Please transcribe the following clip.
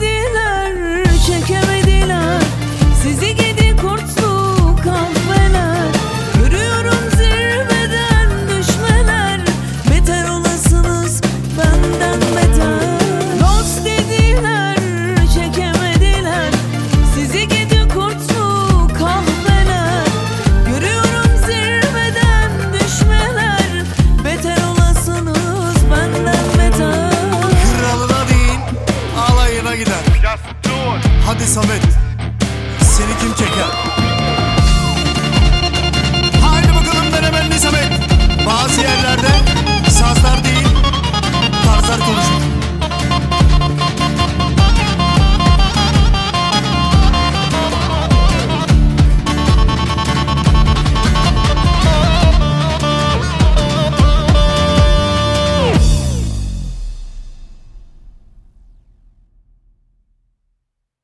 dediler Samet.